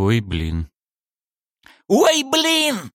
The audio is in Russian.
Ой, блин. «Ой, блин!»